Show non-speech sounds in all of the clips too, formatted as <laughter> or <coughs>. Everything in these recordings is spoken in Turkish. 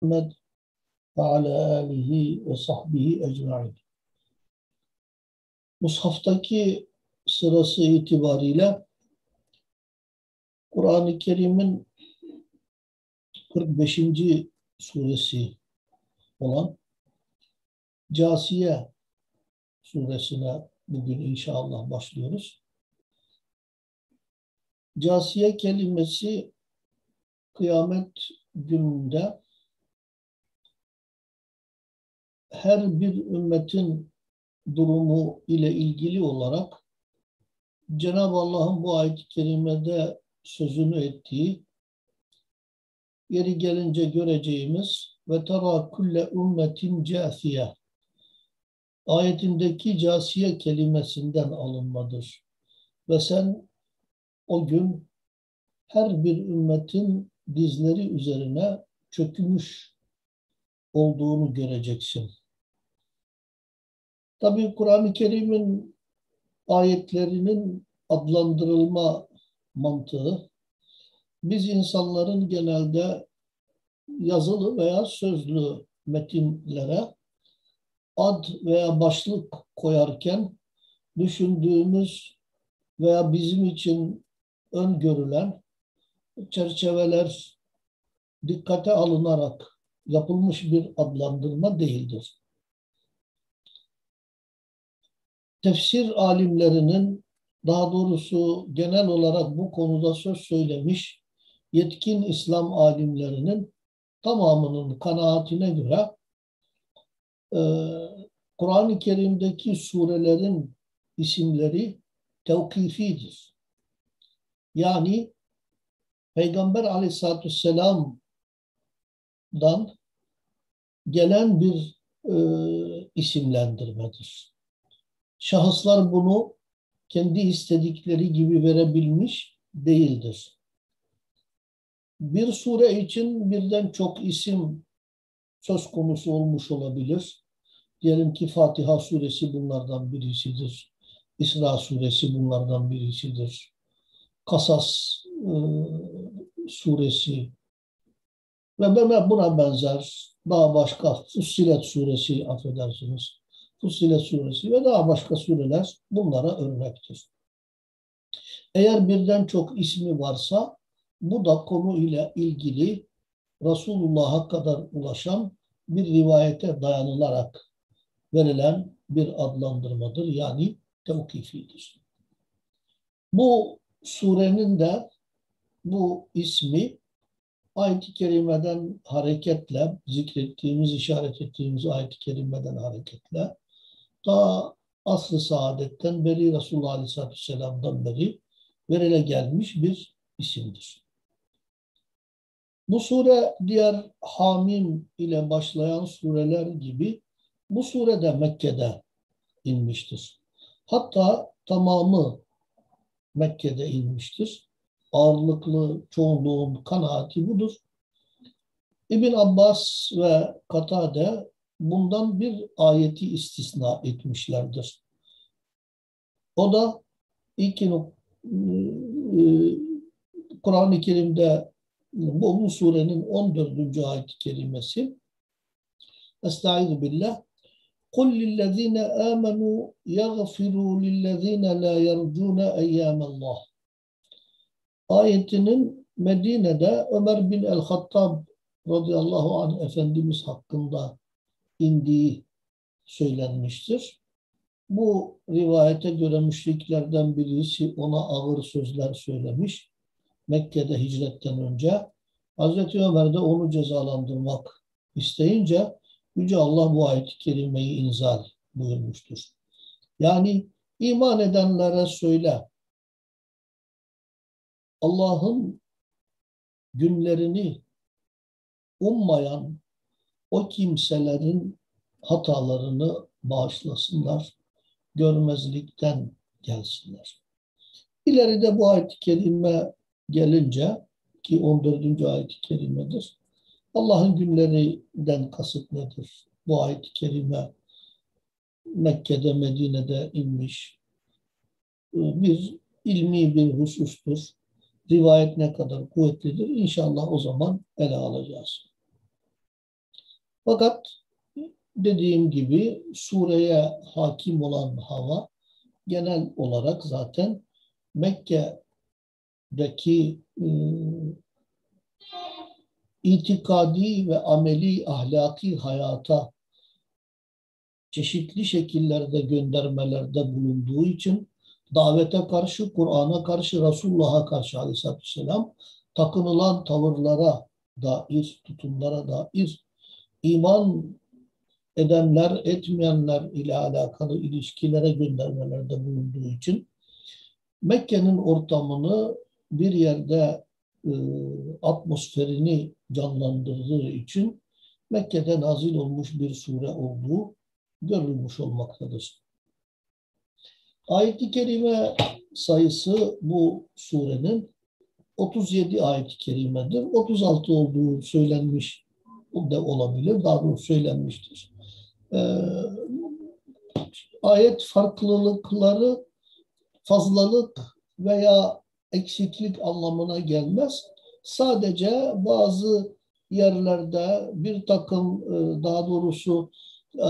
Muhammed ve ala alihi ve sahbihi ecmain. Mushaftaki sırası itibariyle Kur'an-ı Kerim'in 45. suresi olan Casiye suresine bugün inşallah başlıyoruz. Casiye kelimesi kıyamet gününde her bir ümmetin durumu ile ilgili olarak Cenab-ı Allah'ın bu ayet-i kerimede sözünü ettiği yeri gelince göreceğimiz ve tara kulle ümmetin casiye ayetindeki casiye kelimesinden alınmadır. Ve sen o gün her bir ümmetin dizleri üzerine çökmüş olduğunu göreceksin. Tabi Kur'an-ı Kerim'in ayetlerinin adlandırılma mantığı biz insanların genelde yazılı veya sözlü metinlere ad veya başlık koyarken düşündüğümüz veya bizim için öngörülen çerçeveler dikkate alınarak yapılmış bir adlandırma değildir. Tefsir alimlerinin daha doğrusu genel olarak bu konuda söz söylemiş yetkin İslam alimlerinin tamamının kanaatine göre e, Kur'an-ı Kerim'deki surelerin isimleri tevkifidir. Yani Peygamber aleyhissalatü vesselam'dan gelen bir e, isimlendirmedir. Şahıslar bunu kendi istedikleri gibi verebilmiş değildir. Bir sure için birden çok isim söz konusu olmuş olabilir. Diyelim ki Fatiha suresi bunlardan birisidir. İsra suresi bunlardan birisidir. Kasas e, suresi ve buna benzer daha başka Fussilet suresi affedersiniz. Fussilet suresi ve daha başka sureler bunlara örnektir. Eğer birden çok ismi varsa bu da konu ile ilgili Resulullah'a kadar ulaşan bir rivayete dayanılarak verilen bir adlandırmadır. Yani tevkifidir. Bu surenin de bu ismi ayet-i kerimeden hareketle, zikrettiğimiz, işaret ettiğimiz ayet-i kerimeden hareketle ta asr-ı saadetten beri Resulullah Aleyhisselatü Vesselam'dan beri verile gelmiş bir isimdir. Bu sure diğer Hamim ile başlayan sureler gibi bu sure de Mekke'de inmiştir. Hatta tamamı Mekke'de inmiştir. Ağırlıklı çoğunluğun kanaati budur. İbn Abbas ve Katade bundan bir ayeti istisna etmişlerdir. O da ilk e, Kur'an-ı Kerim'de bu, bu surenin 14. ayet-i kerimesi Estaizu billah قُلْ لِلَّذ۪ينَ آمَنُوا يَغْفِرُوا لِلَّذ۪ينَ لَا يَرْجُونَ اَيَّامَ اللّٰهِ Ayetinin Medine'de Ömer bin el-Hattab radıyallahu anh Efendimiz hakkında indiği söylenmiştir. Bu rivayete göre müşriklerden birisi ona ağır sözler söylemiş. Mekke'de hicretten önce. Hazreti Ömer de onu cezalandırmak isteyince Yüce Allah bu ayet-i kerimeyi inzal buyurmuştur. Yani iman edenlere söyle Allah'ın günlerini ummayan o kimselerin hatalarını bağışlasınlar, görmezlikten gelsinler. İleride bu ayet-i kerime gelince ki 14. ayet-i kerimedir. Allah'ın günlerinden kasıt nedir? Bu ayet-i kerime Mekke'de, Medine'de inmiş bir ilmi bir husustur. Rivayet ne kadar kuvvetlidir? İnşallah o zaman ele alacağız. Fakat dediğim gibi sureye hakim olan hava genel olarak zaten Mekke'deki e, itikadi ve ameli ahlaki hayata çeşitli şekillerde göndermelerde bulunduğu için davete karşı, Kur'an'a karşı, Resulullah'a karşı aleyhissalatü vesselam takınılan tavırlara dair, tutumlara dair iman edenler, etmeyenler ile alakalı ilişkilere göndermelerde bulunduğu için Mekke'nin ortamını bir yerde e, atmosferini canlandırdığı için Mekke'de nazil olmuş bir sure olduğu görülmüş olmaktadır. Ayet-i kerime sayısı bu surenin 37 ayet-i kerimedir. 36 olduğu söylenmiş de olabilir. Daha doğrusu söylenmiştir. Ee, ayet farklılıkları fazlalık veya eksiklik anlamına gelmez. Sadece bazı yerlerde bir takım e, daha doğrusu e,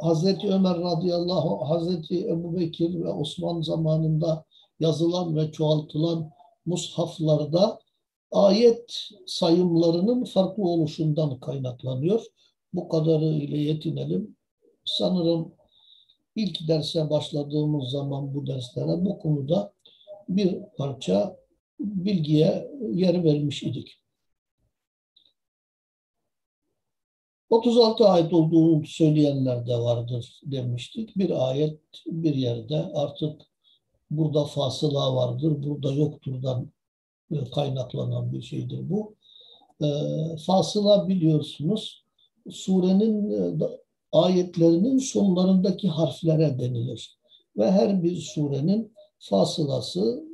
Hazreti Ömer radıyallahu Hazreti Ebu Bekir ve Osman zamanında yazılan ve çoğaltılan mushaflarda ayet sayımlarının farklı oluşundan kaynaklanıyor. Bu kadarı ile yetinelim. Sanırım ilk derse başladığımız zaman bu derslere bu konuda bir parça bilgiye yer vermiş idik. 36 ayet olduğunu söyleyenler de vardır demiştik. Bir ayet bir yerde artık burada fasıla vardır, burada yokturdan kaynaklanan bir şeydir bu. E, fasıla biliyorsunuz surenin e, ayetlerinin sonlarındaki harflere denilir. Ve her bir surenin fasılası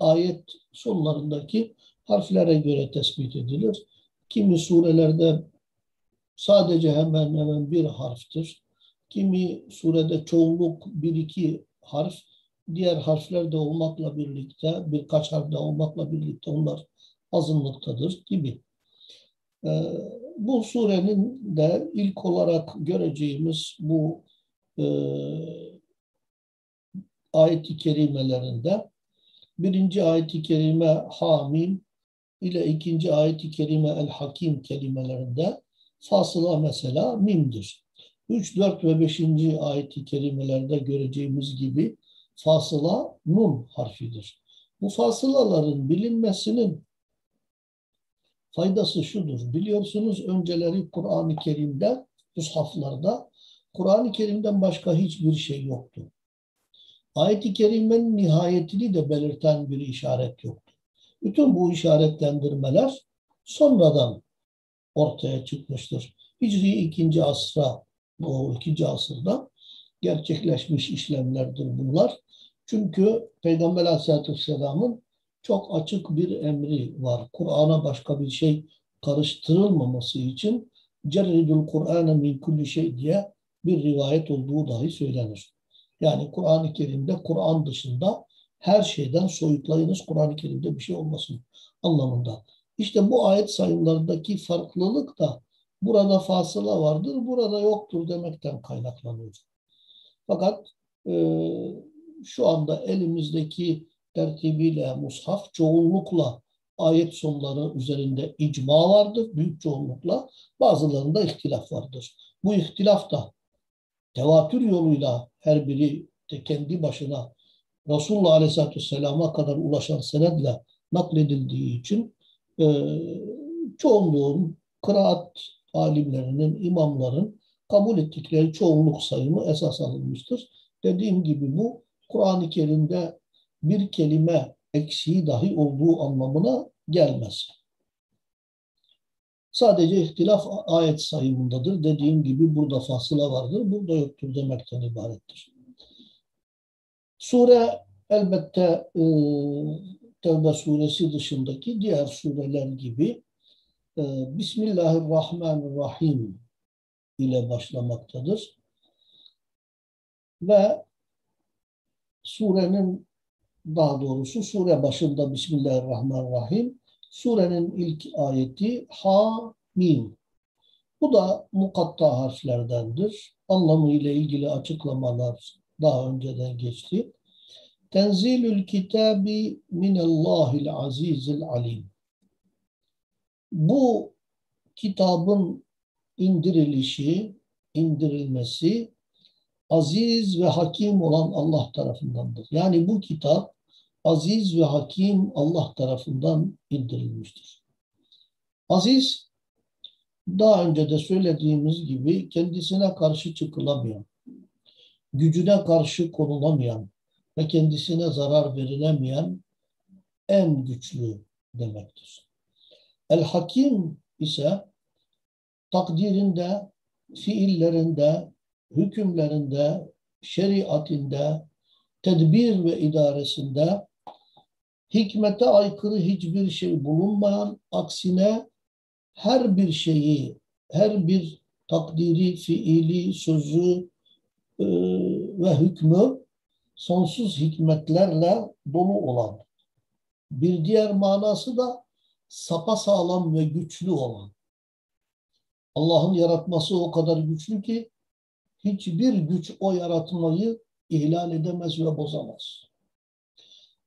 ayet sonlarındaki harflere göre tespit edilir. Kimi surelerde sadece hemen hemen bir harftir. Kimi surede çoğunluk bir iki harf, diğer harfler de olmakla birlikte, birkaç harf de olmakla birlikte onlar azınlıktadır gibi. Ee, bu surenin de ilk olarak göreceğimiz bu e, ayet-i kerimelerinde birinci ayet-i kerime Hamim ile ikinci ayet-i kerime El-Hakim kelimelerinde fasıla mesela mimdir. 3, 4 ve 5. ayet-i kerimelerde göreceğimiz gibi fasıla nun harfidir. Bu fasılaların bilinmesinin faydası şudur. Biliyorsunuz önceleri Kur'an-ı Kerim'de, mushaflarda Kur'an-ı Kerim'den başka hiçbir şey yoktu. Ayet-i Kerime'nin nihayetini de belirten bir işaret yoktu. Bütün bu işaretlendirmeler sonradan ortaya çıkmıştır. Hicri ikinci asra, o ikinci asırda gerçekleşmiş işlemlerdir bunlar. Çünkü Peygamber Aleyhisselatü Vesselam'ın çok açık bir emri var. Kur'an'a başka bir şey karıştırılmaması için cerridul Kur'an'a min kulli şey diye bir rivayet olduğu dahi söylenir. Yani Kur'an-ı Kerim'de Kur'an dışında her şeyden soyutlayınız Kur'an-ı Kerim'de bir şey olmasın anlamında. İşte bu ayet sayımlarındaki farklılık da burada fasıla vardır, burada yoktur demekten kaynaklanıyor. Fakat e, şu anda elimizdeki tertibiyle mushaf çoğunlukla ayet sonları üzerinde icma vardır, büyük çoğunlukla. Bazılarında ihtilaf vardır. Bu ihtilaf da tevatür yoluyla her biri de kendi başına Resulullah Aleyhisselatü Vesselam'a kadar ulaşan senedle nakledildiği için e, çoğunluğun kıraat alimlerinin, imamların kabul ettikleri çoğunluk sayımı esas alınmıştır. Dediğim gibi bu Kur'an-ı Kerim'de bir kelime eksiği dahi olduğu anlamına gelmez. Sadece ihtilaf ayet sayımındadır. Dediğim gibi burada fasıla vardır, burada yoktur demekten ibarettir. Sure elbette e, Tevbe suresi dışındaki diğer sureler gibi e, Bismillahirrahmanirrahim ile başlamaktadır. Ve surenin daha doğrusu sure başında Bismillahirrahmanirrahim surenin ilk ayeti Ha Mim. Bu da mukatta harflerdendir. Anlamı ile ilgili açıklamalar daha önceden geçti. Tenzilül kitabi minallahil azizil alim. Bu kitabın indirilişi, indirilmesi aziz ve hakim olan Allah tarafındandır. Yani bu kitap aziz ve hakim Allah tarafından indirilmiştir. Aziz, daha önce de söylediğimiz gibi kendisine karşı çıkılamayan, gücüne karşı konulamayan ve kendisine zarar verilemeyen en güçlü demektir. El-Hakim ise takdirinde, fiillerinde, hükümlerinde, şeriatinde, tedbir ve idaresinde hikmete aykırı hiçbir şey bulunmayan, aksine her bir şeyi, her bir takdiri, fiili, sözü e, ve hükmü sonsuz hikmetlerle dolu olan. Bir diğer manası da sapa sağlam ve güçlü olan. Allah'ın yaratması o kadar güçlü ki hiçbir güç o yaratmayı ihlal edemez ve bozamaz.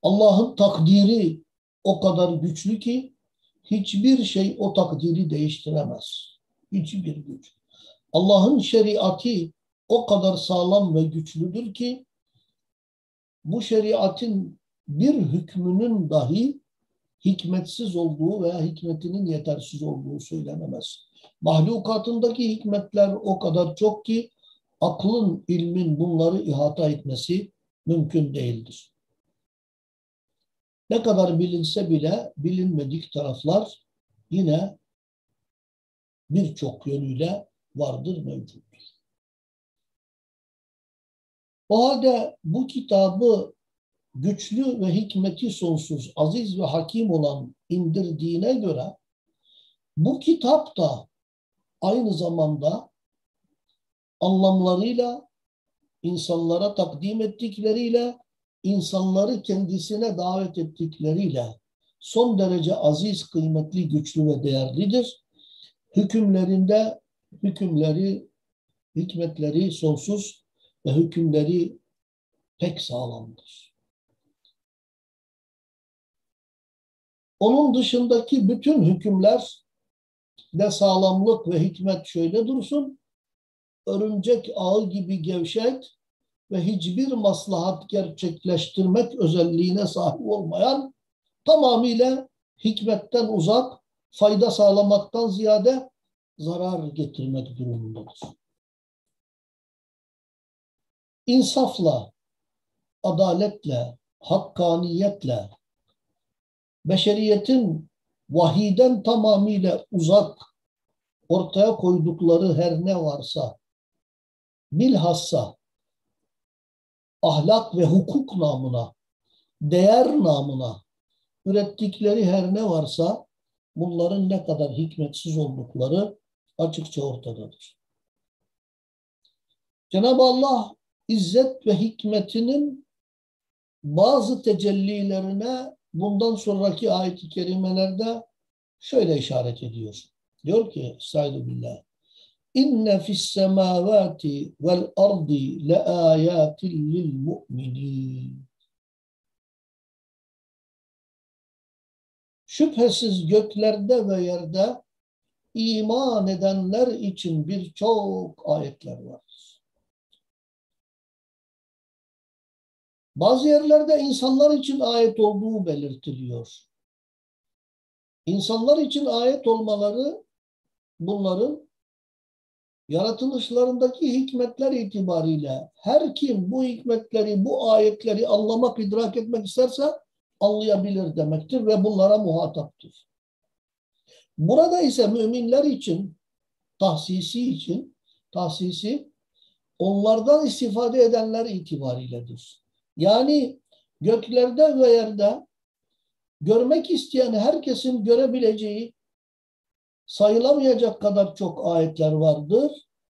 Allah'ın takdiri o kadar güçlü ki hiçbir şey o takdiri değiştiremez. Hiçbir güç. Allah'ın şeriatı o kadar sağlam ve güçlüdür ki bu şeriatın bir hükmünün dahi hikmetsiz olduğu veya hikmetinin yetersiz olduğu söylenemez. Mahlukatındaki hikmetler o kadar çok ki aklın, ilmin bunları ihata etmesi mümkün değildir. Ne kadar bilinse bile bilinmedik taraflar yine birçok yönüyle vardır, mevcuttur. O halde bu kitabı güçlü ve hikmeti sonsuz, aziz ve hakim olan indirdiğine göre bu kitap da aynı zamanda anlamlarıyla, insanlara takdim ettikleriyle, insanları kendisine davet ettikleriyle son derece aziz, kıymetli, güçlü ve değerlidir. Hükümlerinde hükümleri, hikmetleri sonsuz ve hükümleri pek sağlamdır. Onun dışındaki bütün hükümler de sağlamlık ve hikmet şöyle dursun örümcek ağı gibi gevşek ve hiçbir maslahat gerçekleştirmek özelliğine sahip olmayan tamamıyla hikmetten uzak, fayda sağlamaktan ziyade zarar getirmek durumundadır. İnsafla, adaletle, hakkaniyetle, beşeriyetin vahiden tamamıyla uzak ortaya koydukları her ne varsa bilhassa ahlak ve hukuk namına, değer namına ürettikleri her ne varsa bunların ne kadar hikmetsiz oldukları açıkça ortadadır. Cenab-ı Allah izzet ve hikmetinin bazı tecellilerine bundan sonraki ayet-i kerimelerde şöyle işaret ediyor. Diyor ki Estaizu billah. İnne fis semavati vel ardi le ayatin lil mu'minin. Şüphesiz göklerde ve yerde iman edenler için birçok ayetler var. Bazı yerlerde insanlar için ayet olduğu belirtiliyor. İnsanlar için ayet olmaları bunların yaratılışlarındaki hikmetler itibariyle her kim bu hikmetleri, bu ayetleri anlamak, idrak etmek isterse anlayabilir demektir ve bunlara muhataptır. Burada ise müminler için, tahsisi için, tahsisi onlardan istifade edenler itibariyledir. Yani göklerde ve yerde görmek isteyen herkesin görebileceği sayılamayacak kadar çok ayetler vardır.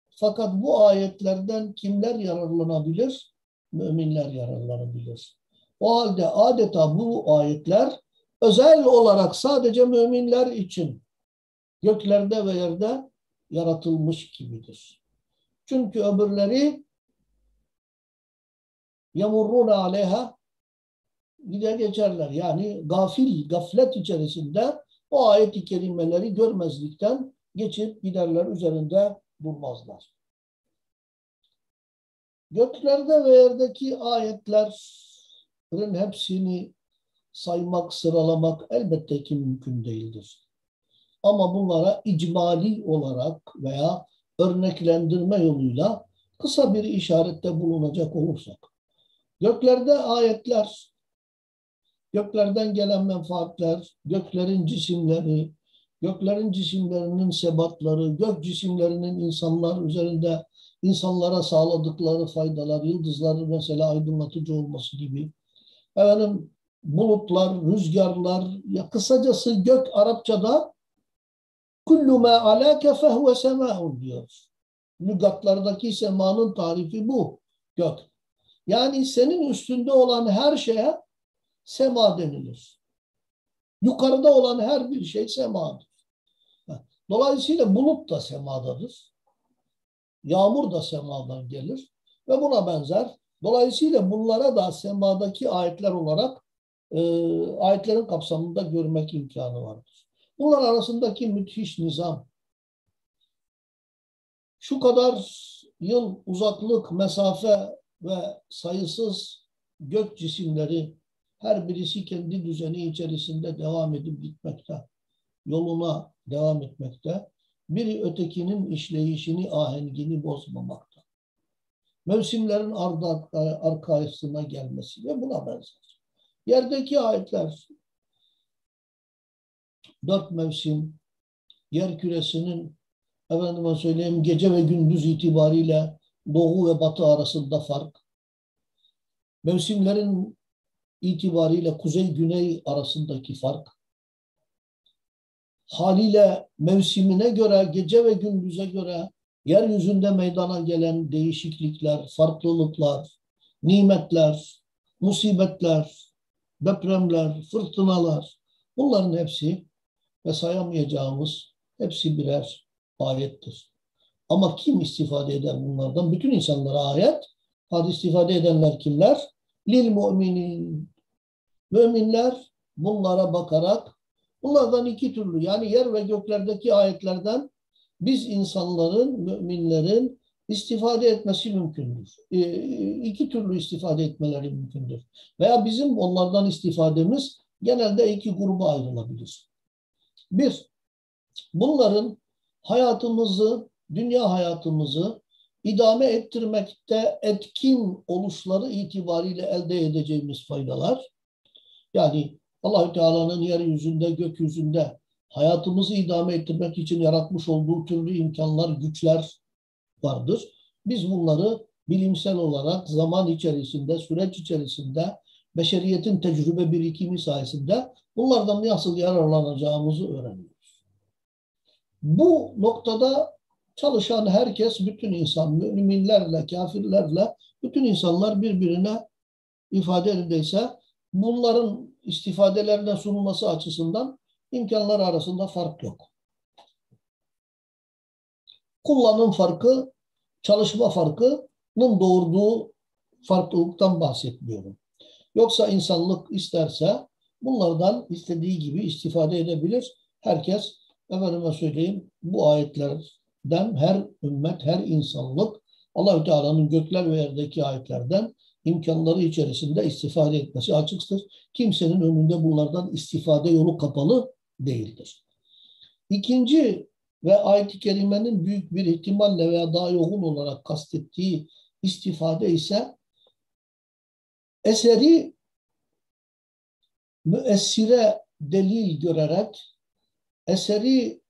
Fakat bu ayetlerden kimler yararlanabilir? Müminler yararlanabilir. O halde adeta bu ayetler özel olarak sadece müminler için göklerde ve yerde yaratılmış gibidir. Çünkü öbürleri yamurruna aleyha gider geçerler. Yani gafil, gaflet içerisinde o ayet-i kerimeleri görmezlikten geçip giderler üzerinde durmazlar. Göklerde ve yerdeki ayetlerin hepsini saymak, sıralamak elbette ki mümkün değildir. Ama bunlara icmali olarak veya örneklendirme yoluyla kısa bir işarette bulunacak olursak. Göklerde ayetler, göklerden gelen menfaatler, göklerin cisimleri, göklerin cisimlerinin sebatları, gök cisimlerinin insanlar üzerinde insanlara sağladıkları faydalar, yıldızların mesela aydınlatıcı olması gibi. Efendim bulutlar, rüzgarlar, ya kısacası gök Arapçada kullu ma alake fehuve sema'un diyor. Lügatlardaki semanın tarifi bu. Gök. Yani senin üstünde olan her şeye sema denilir. Yukarıda olan her bir şey semadır. Dolayısıyla bulut da semadadır. Yağmur da semadan gelir ve buna benzer. Dolayısıyla bunlara da semadaki ayetler olarak e, ayetlerin kapsamında görmek imkanı vardır. Bunlar arasındaki müthiş nizam. Şu kadar yıl uzaklık, mesafe ve sayısız gök cisimleri her birisi kendi düzeni içerisinde devam edip gitmekte. Yoluna devam etmekte. Biri ötekinin işleyişini, ahengini bozmamakta. Mevsimlerin ardı arkasına gelmesi ve buna benzer. Yerdeki ayetler dört mevsim yer küresinin efendime söyleyeyim gece ve gündüz itibariyle doğu ve batı arasında fark. Mevsimlerin itibariyle kuzey-güney arasındaki fark. Haliyle mevsimine göre, gece ve gündüze göre yeryüzünde meydana gelen değişiklikler, farklılıklar, nimetler, musibetler, depremler, fırtınalar bunların hepsi ve sayamayacağımız hepsi birer ayettir. Ama kim istifade eder bunlardan? Bütün insanlara ayet. Hadi istifade edenler kimler? Lil müminin. Müminler bunlara bakarak bunlardan iki türlü yani yer ve göklerdeki ayetlerden biz insanların, müminlerin istifade etmesi mümkündür. E, iki türlü istifade etmeleri mümkündür. Veya bizim onlardan istifademiz genelde iki gruba ayrılabilir. Bir, bunların hayatımızı, dünya hayatımızı idame ettirmekte etkin oluşları itibariyle elde edeceğimiz faydalar. Yani Allahü Teala'nın yeryüzünde, gökyüzünde hayatımızı idame ettirmek için yaratmış olduğu türlü imkanlar, güçler vardır. Biz bunları bilimsel olarak zaman içerisinde, süreç içerisinde, beşeriyetin tecrübe birikimi sayesinde bunlardan nasıl yararlanacağımızı öğreniyoruz. Bu noktada çalışan herkes, bütün insan, müminlerle, kafirlerle, bütün insanlar birbirine ifade edildiyse bunların istifadelerine sunulması açısından imkanlar arasında fark yok. Kullanım farkı, çalışma farkının doğurduğu farklılıktan bahsetmiyorum. Yoksa insanlık isterse bunlardan istediği gibi istifade edebilir. Herkes, efendime söyleyeyim, bu ayetlerden her ümmet, her insanlık Allahü Teala'nın gökler ve yerdeki ayetlerden imkanları içerisinde istifade etmesi açıktır. Kimsenin önünde bunlardan istifade yolu kapalı değildir. İkinci ve ayet-i kerimenin büyük bir ihtimalle veya daha yoğun olarak kastettiği istifade ise eseri müessire delil görerek eseri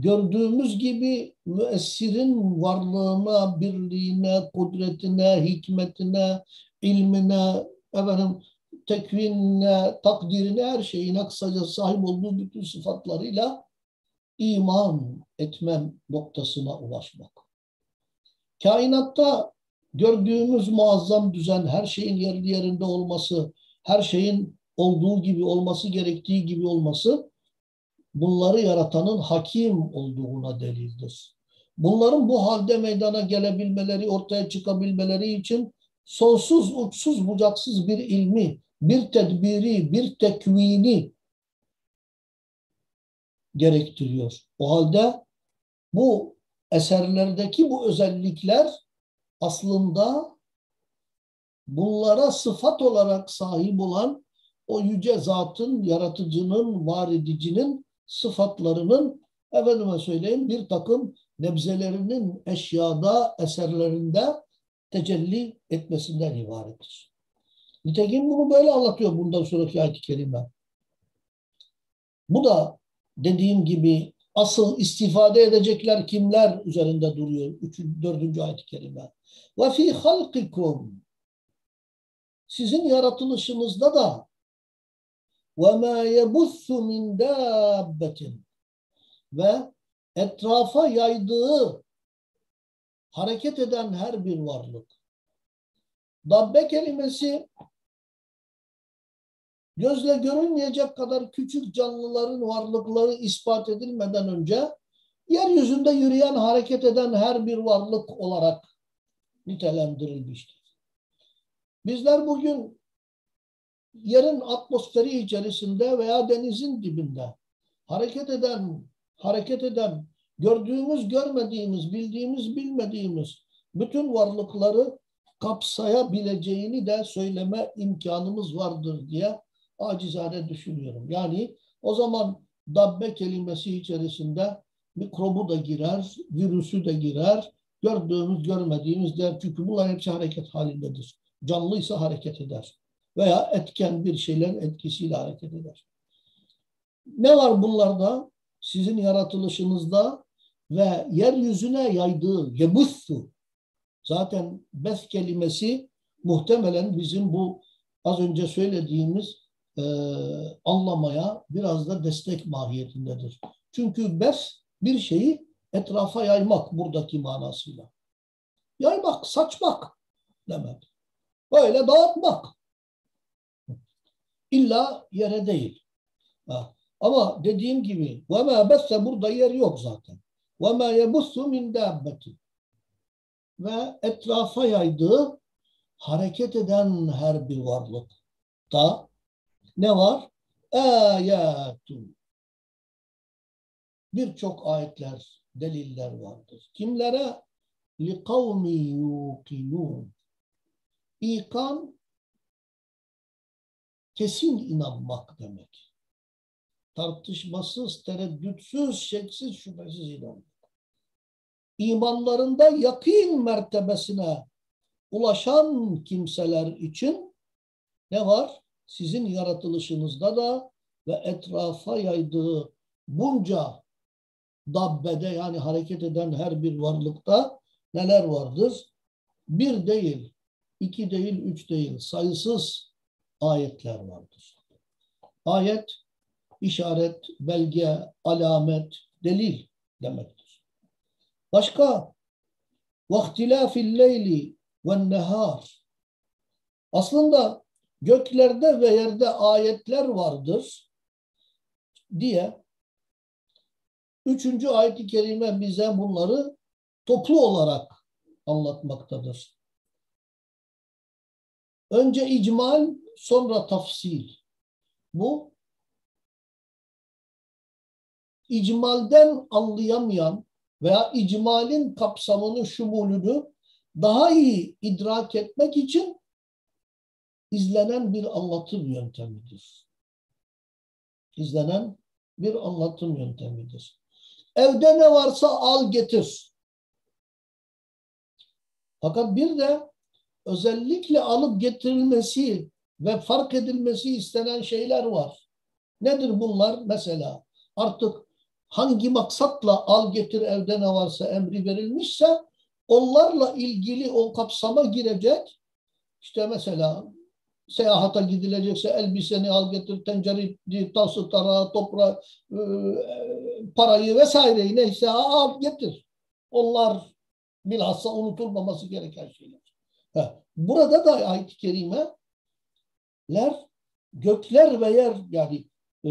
gördüğümüz gibi müessirin varlığına, birliğine, kudretine, hikmetine, ilmine, efendim, tekvinine, takdirine, her şeyine kısaca sahip olduğu bütün sıfatlarıyla iman etmem noktasına ulaşmak. Kainatta gördüğümüz muazzam düzen, her şeyin yerli yerinde olması, her şeyin olduğu gibi olması, gerektiği gibi olması bunları yaratanın hakim olduğuna delildir. bunların bu halde meydana gelebilmeleri, ortaya çıkabilmeleri için sonsuz, uçsuz, bucaksız bir ilmi, bir tedbiri, bir tekvini gerektiriyor. O halde bu eserlerdeki bu özellikler aslında bunlara sıfat olarak sahip olan o yüce zatın, yaratıcının, var edicinin sıfatlarının efendime söyleyeyim bir takım nebzelerinin eşyada, eserlerinde tecelli etmesinden ibarettir. Nitekim bunu böyle anlatıyor bundan sonraki ayet-i kerime. Bu da dediğim gibi asıl istifade edecekler kimler üzerinde duruyor. Üçüncü, dördüncü ayet-i kerime. Ve fi halkikum sizin yaratılışınızda da ma yebussu min dabbetin ve etrafa yaydığı hareket eden her bir varlık. Dabbe kelimesi gözle görünmeyecek kadar küçük canlıların varlıkları ispat edilmeden önce yeryüzünde yürüyen, hareket eden her bir varlık olarak nitelendirilmiştir. Bizler bugün yerin atmosferi içerisinde veya denizin dibinde hareket eden, hareket eden, gördüğümüz, görmediğimiz, bildiğimiz, bilmediğimiz bütün varlıkları kapsayabileceğini de söyleme imkanımız vardır diye acizane düşünüyorum. Yani o zaman dabbe kelimesi içerisinde mikrobu da girer, virüsü de girer, gördüğümüz, görmediğimiz der. Çünkü bunlar hepsi hareket halindedir. Canlıysa hareket eder. Veya etken bir şeylerin etkisiyle hareket eder. Ne var bunlarda? Sizin yaratılışınızda ve yeryüzüne yaydığı yebussu. Zaten bes kelimesi muhtemelen bizim bu az önce söylediğimiz e, anlamaya biraz da destek mahiyetindedir. Çünkü bes bir şeyi etrafa yaymak buradaki manasıyla. Yaymak, saçmak demek. Böyle dağıtmak. İlla yere değil. Ama dediğim gibi ve ma besse burada yer yok zaten. Ve ma yebussu min dabbeti. Ve etrafa yaydığı hareket eden her bir varlık da ne var? Ayatun. Birçok ayetler, deliller vardır. Kimlere? Li kavmi yuqinun. İkan kesin inanmak demek. Tartışmasız, tereddütsüz, şeksiz, şüphesiz inanmak. İmanlarında yakın mertebesine ulaşan kimseler için ne var? Sizin yaratılışınızda da ve etrafa yaydığı bunca dabbede yani hareket eden her bir varlıkta neler vardır? Bir değil, iki değil, üç değil, sayısız ayetler vardır. Ayet, işaret, belge, alamet, delil demektir. Başka, وَاخْتِلَافِ اللَّيْلِ وَالنَّهَارِ Aslında göklerde ve yerde ayetler vardır diye üçüncü ayet-i kerime bize bunları toplu olarak anlatmaktadır. Önce icmal, sonra tafsil. Bu icmalden anlayamayan veya icmalin kapsamını, şumulünü daha iyi idrak etmek için izlenen bir anlatım yöntemidir. İzlenen bir anlatım yöntemidir. Evde ne varsa al getir. Fakat bir de özellikle alıp getirilmesi ve fark edilmesi istenen şeyler var. Nedir bunlar? Mesela artık hangi maksatla al getir evde ne varsa emri verilmişse onlarla ilgili o kapsama girecek. İşte mesela seyahata gidilecekse elbiseni al getir, tencereyi, tası, tarağı, toprağı, e, parayı vesaireyi neyse al getir. Onlar bilhassa unutulmaması gereken şeyler. Burada da ayet-i kerimeler gökler ve yer yani e,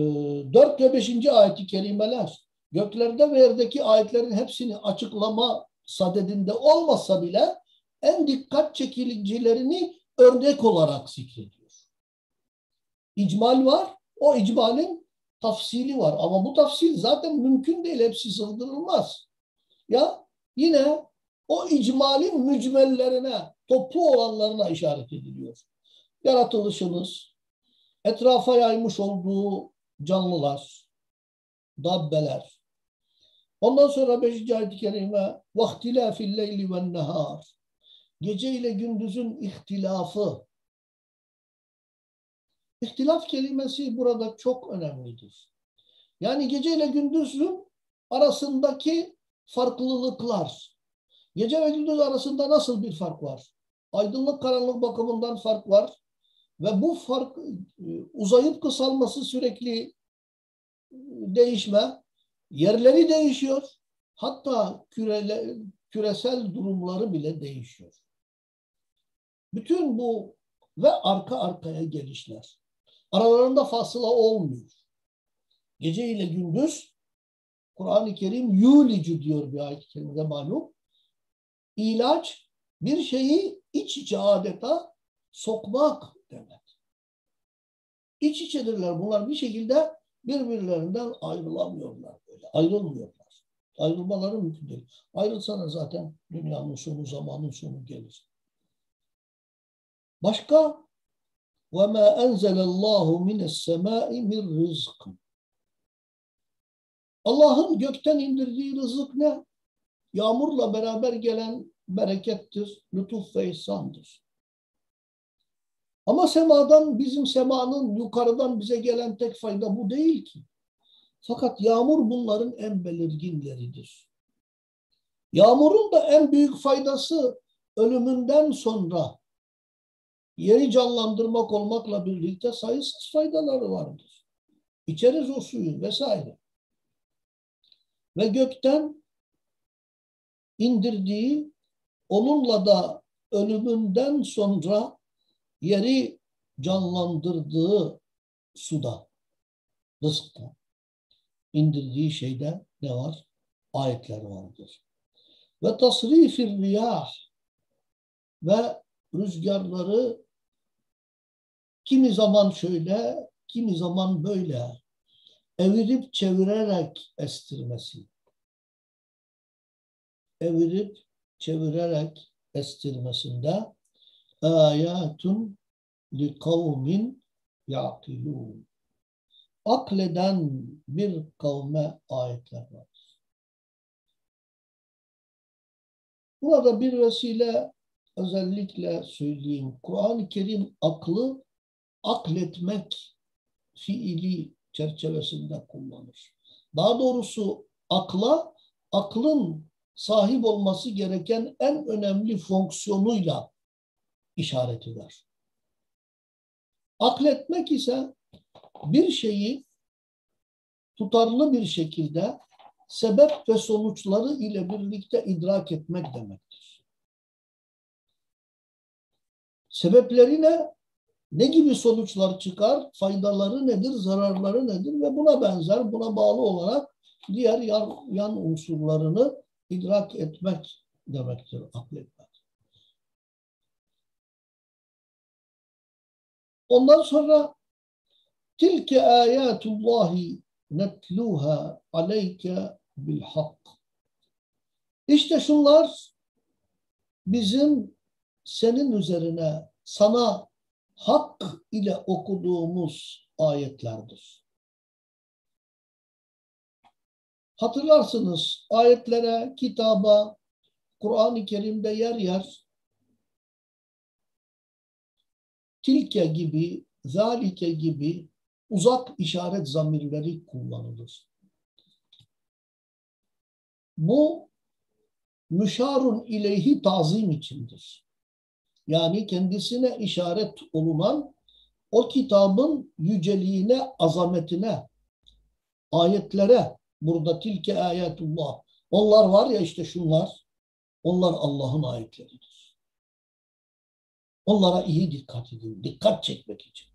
4 ve 5. ayet-i kerimeler göklerde ve yerdeki ayetlerin hepsini açıklama sadedinde olmasa bile en dikkat çekilicilerini örnek olarak zikrediyor. İcmal var. O icmalin tafsili var. Ama bu tafsil zaten mümkün değil. Hepsi sığdırılmaz. Ya yine o icmalin mücmellerine, toplu olanlarına işaret ediliyor Yaratılışınız, etrafa yaymış olduğu canlılar, dabbeler. Ondan sonra 5. ayet-i kerime وَاخْتِلَافِ اللَّيْلِ وَالنَّهَارِ Gece ile gündüzün ihtilafı. İhtilaf kelimesi burada çok önemlidir. Yani gece ile gündüzün arasındaki farklılıklar. Gece ve gündüz arasında nasıl bir fark var? Aydınlık karanlık bakımından fark var. Ve bu fark e, uzayıp kısalması sürekli e, değişme. Yerleri değişiyor. Hatta kürele, küresel durumları bile değişiyor. Bütün bu ve arka arkaya gelişler. Aralarında fasıla olmuyor. Gece ile gündüz Kur'an-ı Kerim yulicu diyor bir ayet-i kerimede malum. İlaç bir şeyi iç içe adeta sokmak demek. İç içedirler. Bunlar bir şekilde birbirlerinden ayrılamıyorlar. Böyle. Ayrılmıyorlar. Ayrılmaları mümkün değil. Ayrılsana zaten dünyanın sonu, zamanın sonu gelir. Başka وَمَا أَنْزَلَ اللّٰهُ مِنَ السَّمَاءِ مِنْ رِزْقٍ Allah'ın gökten indirdiği rızık ne? Yağmurla beraber gelen berekettir, lütuf ve ihsandır. Ama semadan, bizim semanın yukarıdan bize gelen tek fayda bu değil ki. Fakat yağmur bunların en belirginleridir. Yağmurun da en büyük faydası ölümünden sonra yeri canlandırmak olmakla birlikte sayısız faydaları vardır. İçeriz o suyu vesaire. Ve gökten indirdiği onunla da ölümünden sonra yeri canlandırdığı suda, rızkta indirdiği şeyde ne var? Ayetler vardır. Ve tasrifir riyah ve rüzgarları kimi zaman şöyle, kimi zaman böyle evirip çevirerek estirmesi. Evirip çevirerek estirmesinde ayatun li kavmin yaqilun. Akleden bir kavme ayetler var. Burada bir vesile özellikle söyleyeyim. Kur'an-ı Kerim aklı akletmek fiili çerçevesinde kullanır. Daha doğrusu akla, aklın sahip olması gereken en önemli fonksiyonuyla işaret eder. Akletmek ise bir şeyi tutarlı bir şekilde sebep ve sonuçları ile birlikte idrak etmek demektir. Sebepleri ne? Ne gibi sonuçlar çıkar? Faydaları nedir? Zararları nedir? Ve buna benzer, buna bağlı olarak diğer yan, yan unsurlarını idrak etmek demektir akletmek. Ondan sonra tilke ayatullahi netluha aleyke bil hak. İşte şunlar bizim senin üzerine sana hak ile okuduğumuz ayetlerdir. Hatırlarsınız ayetlere, kitaba, Kur'an-ı Kerim'de yer yer tilke gibi, zalike gibi uzak işaret zamirleri kullanılır. Bu müşarun ileyhi tazim içindir. Yani kendisine işaret olunan o kitabın yüceliğine, azametine, ayetlere, burada tilke ayetullah. Onlar var ya işte şunlar, onlar Allah'ın ayetleridir. Onlara iyi dikkat edin, dikkat çekmek için.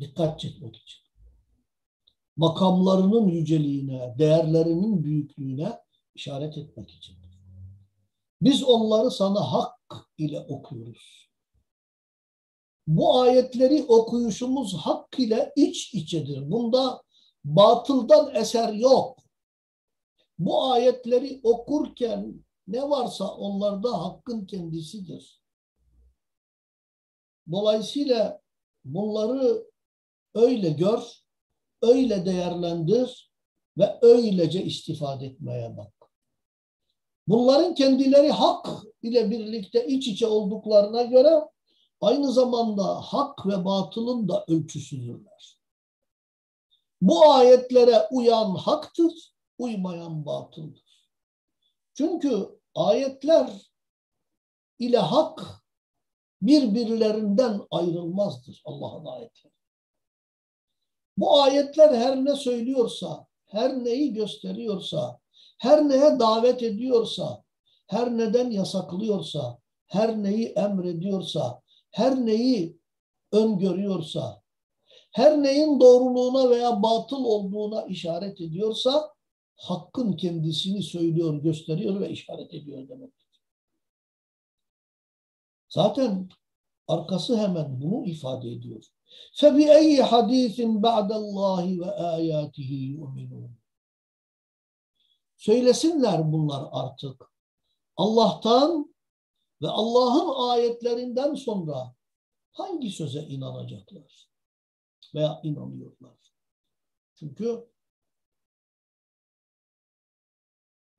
Dikkat çekmek için. makamlarının yüceliğine, değerlerinin büyüklüğüne işaret etmek içindir. Biz onları sana hak ile okuyoruz. Bu ayetleri okuyuşumuz hak ile iç içedir. Bunda batıldan eser yok. Bu ayetleri okurken ne varsa onlarda hakkın kendisidir. Dolayısıyla bunları öyle gör, öyle değerlendir ve öylece istifade etmeye bak. Bunların kendileri hak ile birlikte iç içe olduklarına göre aynı zamanda hak ve batılın da ölçüsüdürler. Bu ayetlere uyan haktır, uymayan batıldır. Çünkü ayetler ile hak birbirlerinden ayrılmazdır Allah'ın ayetleri. Bu ayetler her ne söylüyorsa, her neyi gösteriyorsa, her neye davet ediyorsa, her neden yasaklıyorsa, her neyi emrediyorsa, her neyi öngörüyorsa, her neyin doğruluğuna veya batıl olduğuna işaret ediyorsa, hakkın kendisini söylüyor, gösteriyor ve işaret ediyor demektir. Zaten arkası hemen bunu ifade ediyor. فَبِأَيِّ حَد۪يثٍ بَعْدَ اللّٰهِ وَآيَاتِهِ يُؤْمِنُونَ Söylesinler bunlar artık. Allah'tan ve Allah'ın ayetlerinden sonra hangi söze inanacaklar? Veya inanıyorlar. Çünkü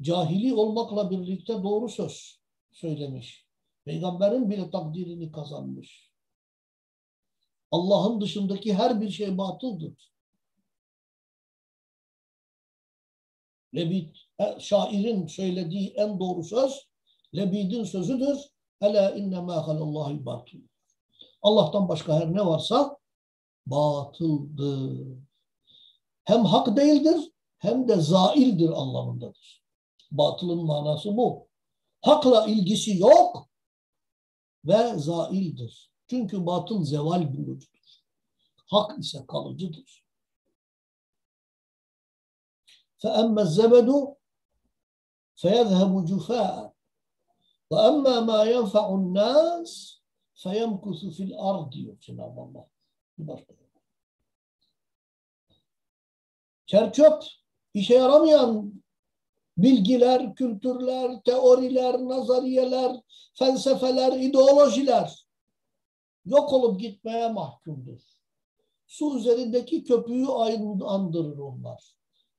cahili olmakla birlikte doğru söz söylemiş. Peygamberin bile takdirini kazanmış. Allah'ın dışındaki her bir şey batıldır. Lebid, e, şairin söylediği en doğru söz Lebid'in sözüdür. Ela innemâ halallâhi batıl. Allah'tan başka her ne varsa batıldır. Hem hak değildir hem de zaildir anlamındadır. Batılın manası bu. Hakla ilgisi yok ve zaildir. Çünkü batıl zeval bulucudur. Hak ise kalıcıdır. فَأَمَّا الزَّبَدُ فَيَذْهَبُ جُفَاءً وَأَمَّا مَا يَنْفَعُ النَّاسِ فَيَمْكُثُ فِي الْأَرْضِ diyor Cenab-ı Allah. Bir başka. Çerçöp, işe yaramayan bilgiler, kültürler, teoriler, nazariyeler, felsefeler, ideolojiler yok olup gitmeye mahkumdur. Su üzerindeki köpüğü andırır onlar.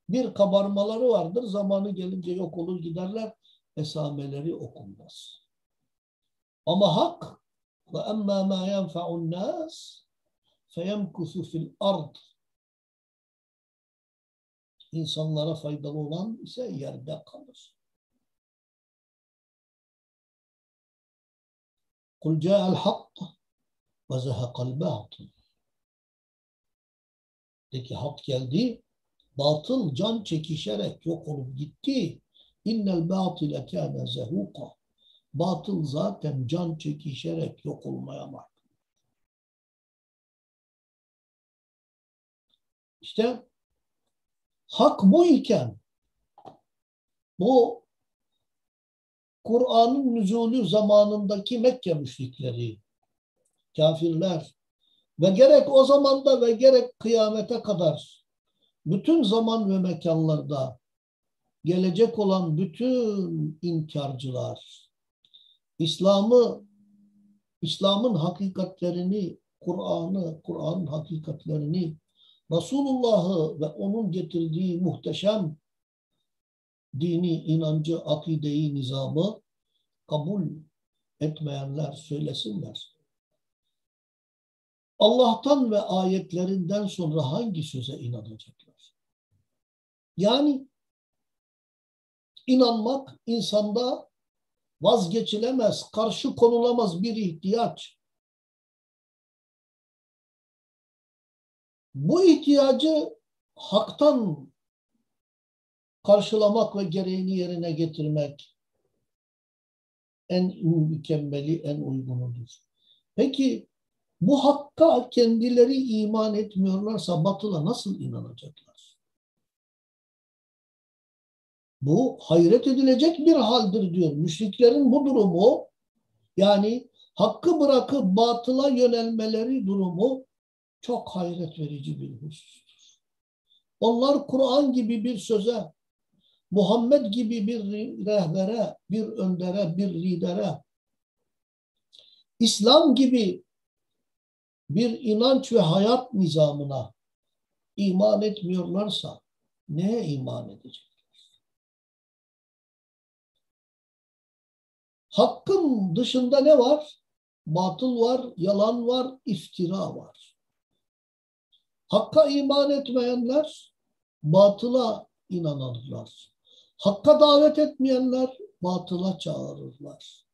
Bir kabarmaları vardır, zamanı gelince yok olur giderler, esameleri okunmaz. Ama hak ve emma ma yenfa'un nas feyemkusu fil ard insanlara faydalı olan ise yerde kalır. Kul ca'al hak ve zehekal batıl. De ki hak geldi, batıl can çekişerek yok olup gitti. İnnel batile kâne zehuka. Batıl zaten can çekişerek yok olmaya mahkum. İşte hak bu iken bu Kur'an'ın nüzulü zamanındaki Mekke müşrikleri, kafirler ve gerek o zamanda ve gerek kıyamete kadar bütün zaman ve mekanlarda gelecek olan bütün inkarcılar, İslam'ı, İslam'ın hakikatlerini, Kur'an'ı, Kur'an'ın hakikatlerini, Resulullah'ı ve onun getirdiği muhteşem dini inancı, akideyi, nizamı kabul etmeyenler söylesinler. Allah'tan ve ayetlerinden sonra hangi söze inanacaklar? Yani inanmak insanda vazgeçilemez, karşı konulamaz bir ihtiyaç. Bu ihtiyacı haktan karşılamak ve gereğini yerine getirmek en mükemmeli, en uygunudur. Peki bu hakka kendileri iman etmiyorlarsa batıla nasıl inanacaklar? Bu hayret edilecek bir haldir diyor. Müşriklerin bu durumu yani hakkı bırakıp batıla yönelmeleri durumu çok hayret verici bir husustur. Onlar Kur'an gibi bir söze, Muhammed gibi bir rehbere, bir öndere, bir lidere, İslam gibi bir inanç ve hayat nizamına iman etmiyorlarsa neye iman edecekler? Hakkın dışında ne var? Batıl var, yalan var, iftira var. Hakka iman etmeyenler batıla inanırlar. Hakka davet etmeyenler batıla çağırırlar.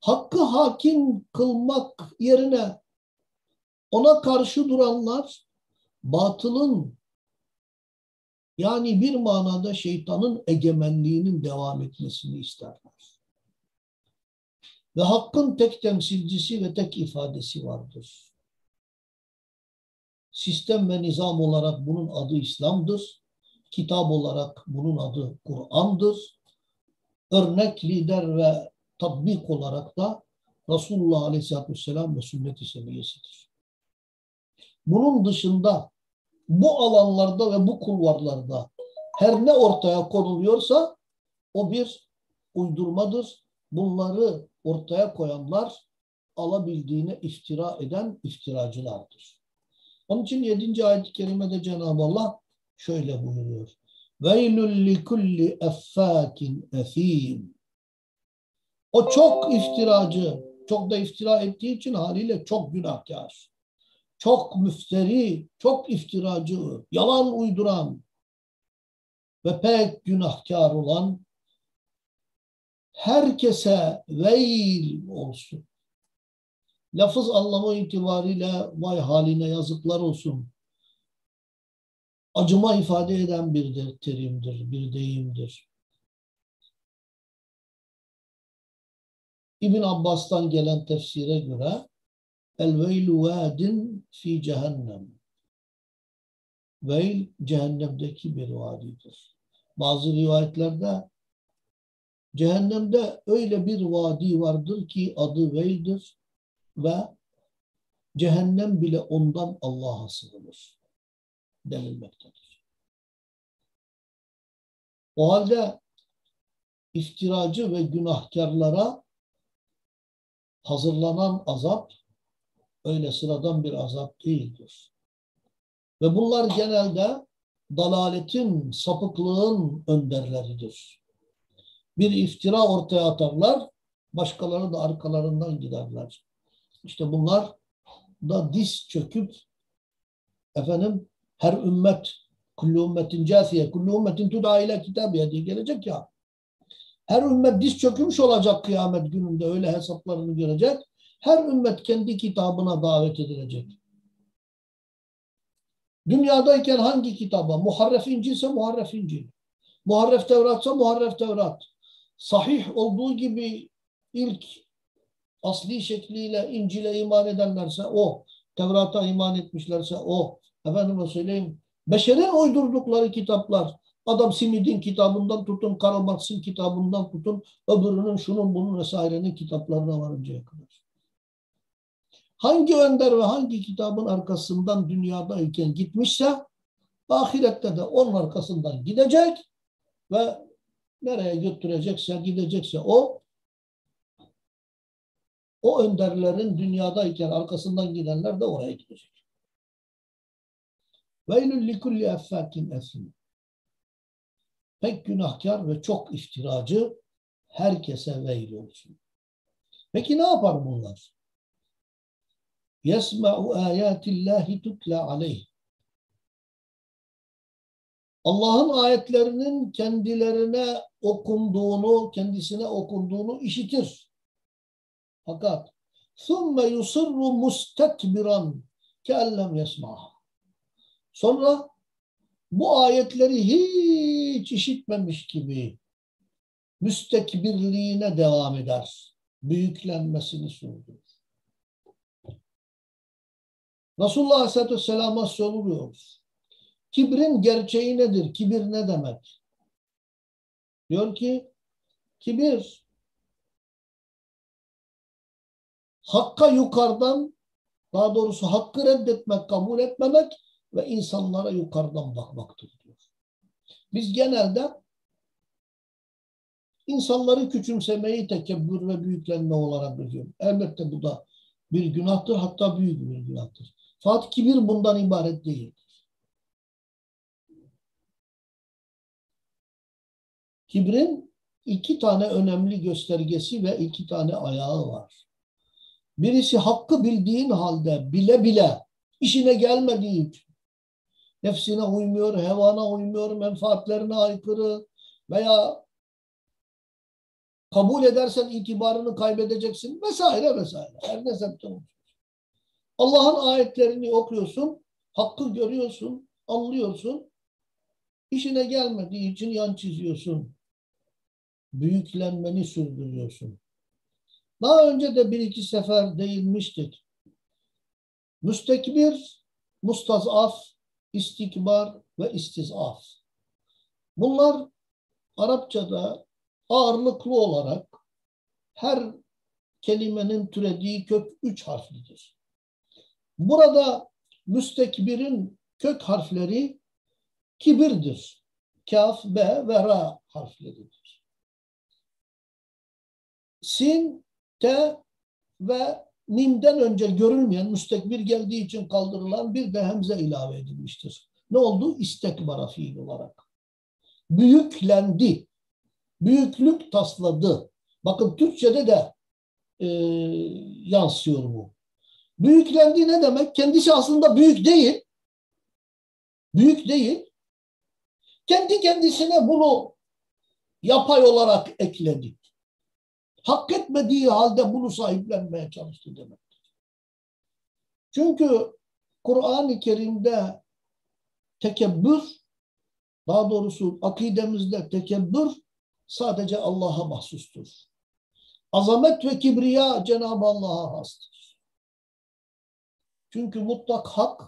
Hakkı hakim kılmak yerine ona karşı duranlar batılın yani bir manada şeytanın egemenliğinin devam etmesini isterler. Ve hakkın tek temsilcisi ve tek ifadesi vardır. Sistem ve nizam olarak bunun adı İslam'dır. Kitap olarak bunun adı Kur'an'dır. Örnek, lider ve tatbik olarak da Resulullah Aleyhisselatü Vesselam ve sünnet-i seniyesidir. Bunun dışında bu alanlarda ve bu kulvarlarda her ne ortaya konuluyorsa o bir uydurmadır. Bunları ortaya koyanlar alabildiğine iftira eden iftiracılardır. Onun için 7. ayet-i kerimede Cenab-ı Allah şöyle buyuruyor. Veylül likulli effâkin efîm. O çok iftiracı, çok da iftira ettiği için haliyle çok günahkar çok müfteri, çok iftiracı, yalan uyduran ve pek günahkar olan herkese veil olsun. Lafız anlamı itibariyle vay haline yazıklar olsun. Acıma ifade eden bir de terimdir, bir deyimdir. İbn Abbas'tan gelen tefsire göre El veylu vadin fi cehennem. Veyl cehennemdeki bir vadidir. Bazı rivayetlerde cehennemde öyle bir vadi vardır ki adı Veyl'dir ve cehennem bile ondan Allah'a sığınır denilmektedir. O halde iftiracı ve günahkarlara hazırlanan azap öyle sıradan bir azap değildir. Ve bunlar genelde dalaletin, sapıklığın önderleridir. Bir iftira ortaya atarlar, başkaları da arkalarından giderler. İşte bunlar da diz çöküp efendim her ümmet kullu ümmetin casiye, kullu ümmetin tud'a ile kitabiye diye gelecek ya. Her ümmet diz çökmüş olacak kıyamet gününde öyle hesaplarını görecek. Her ümmet kendi kitabına davet edilecek. Dünyadayken hangi kitaba? Muharref İncil ise Muharref İncil. Muharref Tevratsa Muharref Tevrat. Sahih olduğu gibi ilk asli şekliyle İncil'e iman edenlerse o. Tevrat'a iman etmişlerse o. Efendime söyleyeyim. Beşerin uydurdukları kitaplar. Adam Simid'in kitabından tutun, Karl Marx'ın kitabından tutun, öbürünün şunun bunun vesairenin kitaplarına varıncaya kadar hangi önder ve hangi kitabın arkasından dünyadayken gitmişse ahirette de onun arkasından gidecek ve nereye götürecekse gidecekse o o önderlerin dünyadayken arkasından gidenler de oraya gidecek. Veylül likulli effâkin esim. Pek günahkar ve çok iftiracı herkese veil olsun. Peki ne yapar bunlar? yesma'u ayatillahi tutla aleyh. Allah'ın ayetlerinin kendilerine okunduğunu, kendisine okunduğunu işitir. Fakat ثُمَّ يُصِرُّ مُسْتَكْبِرًا كَاَلَّمْ يَسْمَعَهَا Sonra bu ayetleri hiç işitmemiş gibi müstekbirliğine devam eder. Büyüklenmesini sürdürür. Resulullah Aleyhisselatü Vesselam'a soruluyoruz. Kibrin gerçeği nedir? Kibir ne demek? Diyor ki kibir hakka yukarıdan daha doğrusu hakkı reddetmek, kabul etmemek ve insanlara yukarıdan bakmaktır diyor. Biz genelde insanları küçümsemeyi tekebbür ve büyüklenme olarak görüyoruz. Elbette bu da bir günahtır, hatta büyük bir günahtır. Fakat kibir bundan ibaret değildir. Kibrin iki tane önemli göstergesi ve iki tane ayağı var. Birisi hakkı bildiğin halde bile bile işine gelmediği için nefsine uymuyor, hevana uymuyor, menfaatlerine aykırı veya kabul edersen itibarını kaybedeceksin vesaire vesaire. Her ne sebepten Allah'ın ayetlerini okuyorsun, hakkı görüyorsun, anlıyorsun. İşine gelmediği için yan çiziyorsun. Büyüklenmeni sürdürüyorsun. Daha önce de bir iki sefer değinmiştik. Müstekbir, mustazaf, istikbar ve istizaf. Bunlar Arapçada ağırlıklı olarak her kelimenin türediği kök üç harflidir. Burada müstekbirin kök harfleri kibirdir. Kaf, B ve Ra harfleridir. Sin, T ve Mim'den önce görülmeyen müstekbir geldiği için kaldırılan bir de hemze ilave edilmiştir. Ne oldu? İstekbara fiil olarak. Büyüklendi. Büyüklük tasladı. Bakın Türkçe'de de e, yansıyor bu. Büyüklendi ne demek? Kendisi aslında büyük değil. Büyük değil. Kendi kendisine bunu yapay olarak ekledi. Hak etmediği halde bunu sahiplenmeye çalıştı demektir. Çünkü Kur'an-ı Kerim'de tekebbür, daha doğrusu akidemizde tekebbür sadece Allah'a mahsustur. Azamet ve kibriya Cenab-ı Allah'a hastır. Çünkü mutlak hak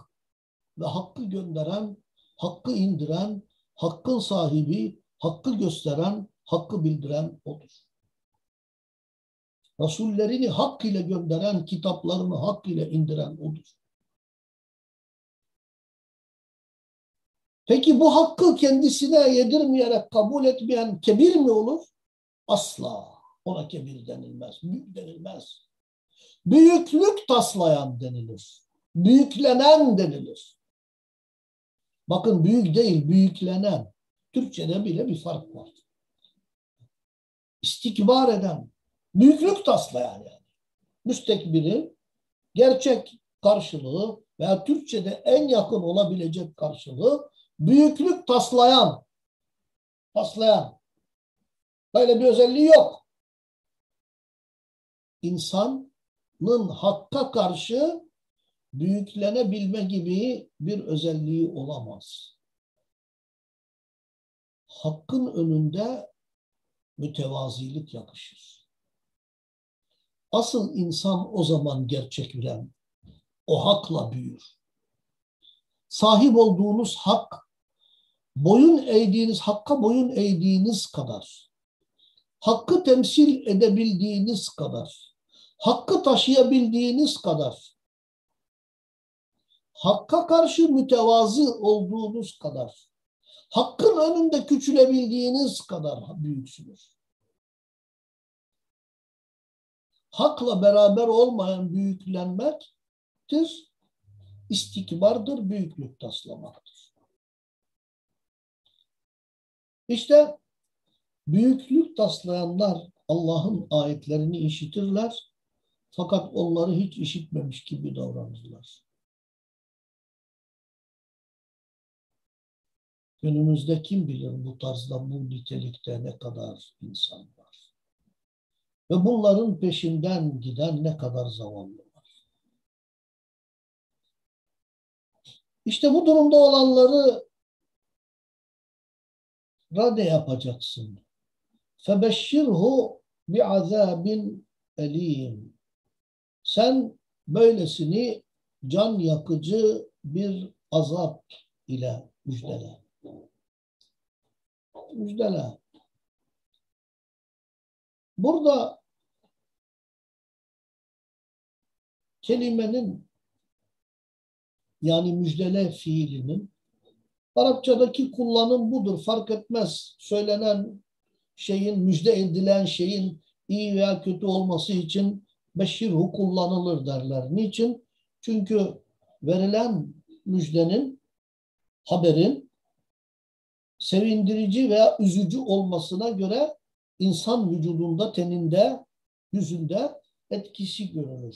ve hakkı gönderen, hakkı indiren, hakkın sahibi, hakkı gösteren, hakkı bildiren odur. Rasullerini hak ile gönderen, kitaplarını hak ile indiren odur. Peki bu hakkı kendisine yedirmeyerek kabul etmeyen kebir mi olur? Asla. Ona kebir denilmez. Büyük denilmez. Büyüklük taslayan denilir. Büyüklenen denilir. Bakın büyük değil, büyüklenen. Türkçede bile bir fark var. İstikbar eden, büyüklük taslayan yani. Müstekbirin gerçek karşılığı veya Türkçe'de en yakın olabilecek karşılığı büyüklük taslayan. Taslayan. Böyle bir özelliği yok. İnsanın hakka karşı büyüklenebilme gibi bir özelliği olamaz. Hakkın önünde mütevazilik yakışır. Asıl insan o zaman gerçek bilen, o hakla büyür. Sahip olduğunuz hak boyun eğdiğiniz, hakka boyun eğdiğiniz kadar, hakkı temsil edebildiğiniz kadar, hakkı taşıyabildiğiniz kadar, hakka karşı mütevazı olduğunuz kadar, hakkın önünde küçülebildiğiniz kadar büyüksünüz. Hakla beraber olmayan büyüklenmektir, istikbardır, büyüklük taslamaktır. İşte büyüklük taslayanlar Allah'ın ayetlerini işitirler fakat onları hiç işitmemiş gibi davranırlar. Günümüzde kim bilir bu tarzda, bu nitelikte ne kadar insan. Ve bunların peşinden giden ne kadar zavallı var. İşte bu durumda olanları rade yapacaksın. Febeşşirhu bi'azabin elim. Sen böylesini can yakıcı bir azap ile müjdele. Müjdele. Burada kelimenin yani müjdele fiilinin Arapçadaki kullanım budur. Fark etmez. Söylenen şeyin, müjde edilen şeyin iyi veya kötü olması için beşirhu kullanılır derler. Niçin? Çünkü verilen müjdenin, haberin sevindirici veya üzücü olmasına göre insan vücudunda, teninde, yüzünde etkisi görülür.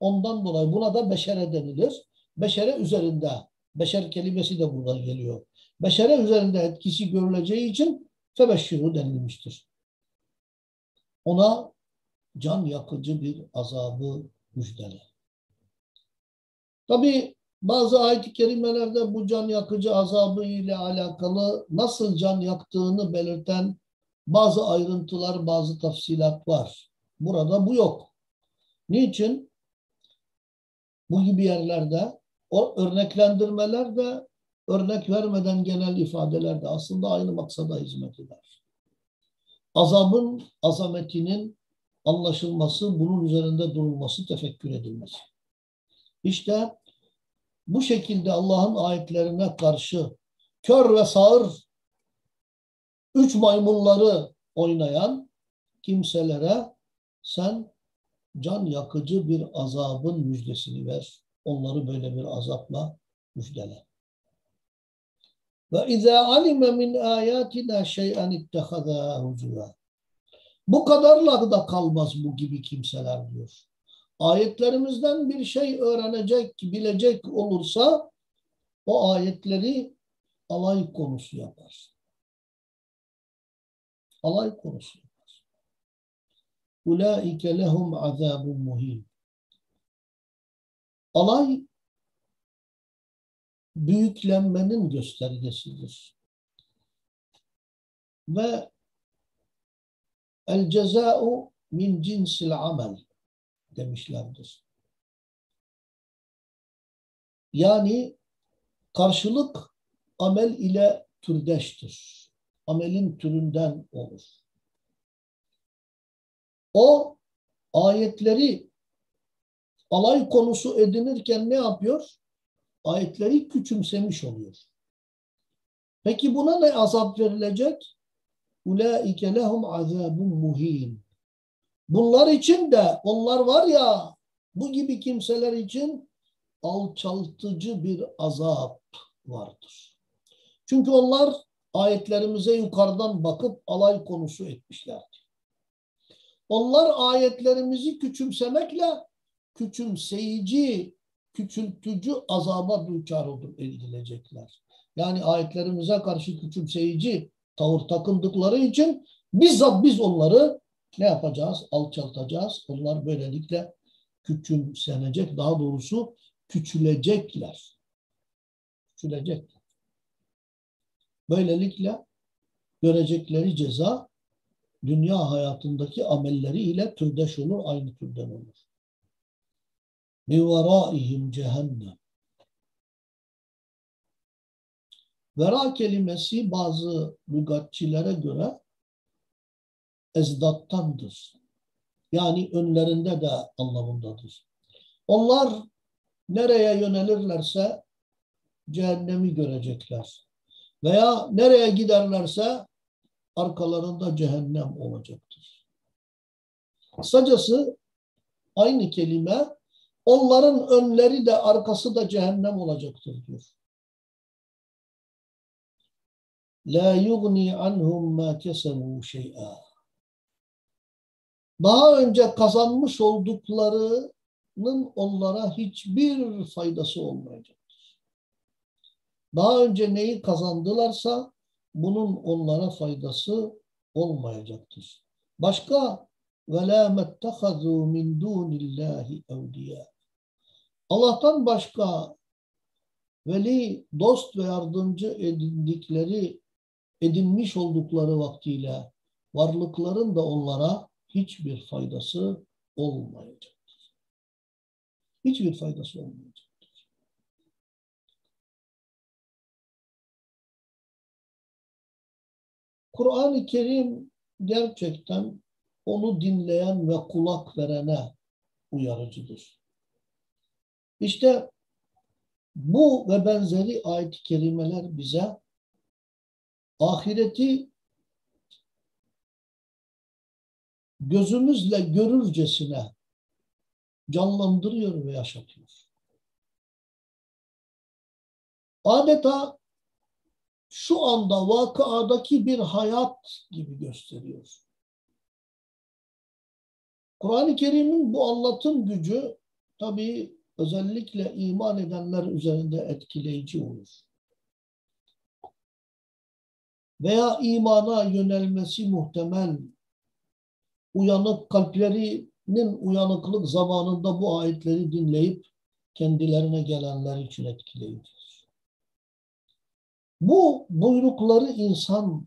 Ondan dolayı buna da beşere denilir. Beşere üzerinde, beşer kelimesi de buradan geliyor. Beşere üzerinde etkisi görüleceği için febeşşiru denilmiştir. Ona can yakıcı bir azabı müjdele. Tabi bazı ayet-i kerimelerde bu can yakıcı azabı ile alakalı nasıl can yaktığını belirten bazı ayrıntılar, bazı tafsilat var. Burada bu yok. Niçin? Bu gibi yerlerde o örneklendirmeler de örnek vermeden genel ifadeler de aslında aynı maksada hizmet eder. Azabın azametinin anlaşılması, bunun üzerinde durulması, tefekkür edilmesi. İşte bu şekilde Allah'ın ayetlerine karşı kör ve sağır üç maymunları oynayan kimselere sen can yakıcı bir azabın müjdesini ver. Onları böyle bir azapla müjdele. Ve izâ alime min âyâtina şey'en ittehazâ huzûvâ. Bu kadarla da kalmaz bu gibi kimseler diyor. Ayetlerimizden bir şey öğrenecek, bilecek olursa o ayetleri alay konusu yapar. Alay konusu yapar. Ulaike lehum azabun muhin. Alay büyüklenmenin göstergesidir. Ve el ceza'u min cinsil amel demişlerdir. Yani karşılık amel ile türdeştir. Amelin türünden olur. O ayetleri alay konusu edinirken ne yapıyor? Ayetleri küçümsemiş oluyor. Peki buna ne azap verilecek? Ulaike lehum azabun muhin. Bunlar için de onlar var ya bu gibi kimseler için alçaltıcı bir azap vardır. Çünkü onlar ayetlerimize yukarıdan bakıp alay konusu etmişlerdi. Onlar ayetlerimizi küçümsemekle küçümseyici, küçültücü azaba düçar edilecekler. Yani ayetlerimize karşı küçümseyici tavır takındıkları için bizzat biz onları ne yapacağız? Alçaltacağız. Onlar böylelikle küçümsenecek. Daha doğrusu küçülecekler. Küçülecekler. Böylelikle görecekleri ceza dünya hayatındaki amelleriyle türdeş olur, aynı türden olur. Min veraihim cehennem. Vera kelimesi bazı lügatçilere göre ezdattandır. Yani önlerinde de anlamındadır. Onlar nereye yönelirlerse cehennemi görecekler. Veya nereye giderlerse arkalarında cehennem olacaktır. Kısacası aynı kelime onların önleri de arkası da cehennem olacaktır diyor. La yugni anhum ma kesebu şey'a daha önce kazanmış olduklarının onlara hiçbir faydası olmayacaktır. Daha önce neyi kazandılarsa bunun onlara faydası olmayacaktır. Başka وَلَا مَتَّخَذُوا مِنْ دُونِ اللّٰهِ اَوْلِيَا Allah'tan başka veli, dost ve yardımcı edindikleri, edinmiş oldukları vaktiyle varlıkların da onlara hiçbir faydası olmayacaktır. Hiçbir faydası olmayacaktır. Kur'an-ı Kerim gerçekten onu dinleyen ve kulak verene uyarıcıdır. İşte bu ve benzeri ayet-i kerimeler bize ahireti gözümüzle görürcesine canlandırıyor ve yaşatıyor. Adeta şu anda vakıadaki bir hayat gibi gösteriyor. Kur'an-ı Kerim'in bu anlatım gücü tabii özellikle iman edenler üzerinde etkileyici olur. Veya imana yönelmesi muhtemel uyanık kalplerinin uyanıklık zamanında bu ayetleri dinleyip kendilerine gelenler için etkileyicidir. Bu buyrukları insan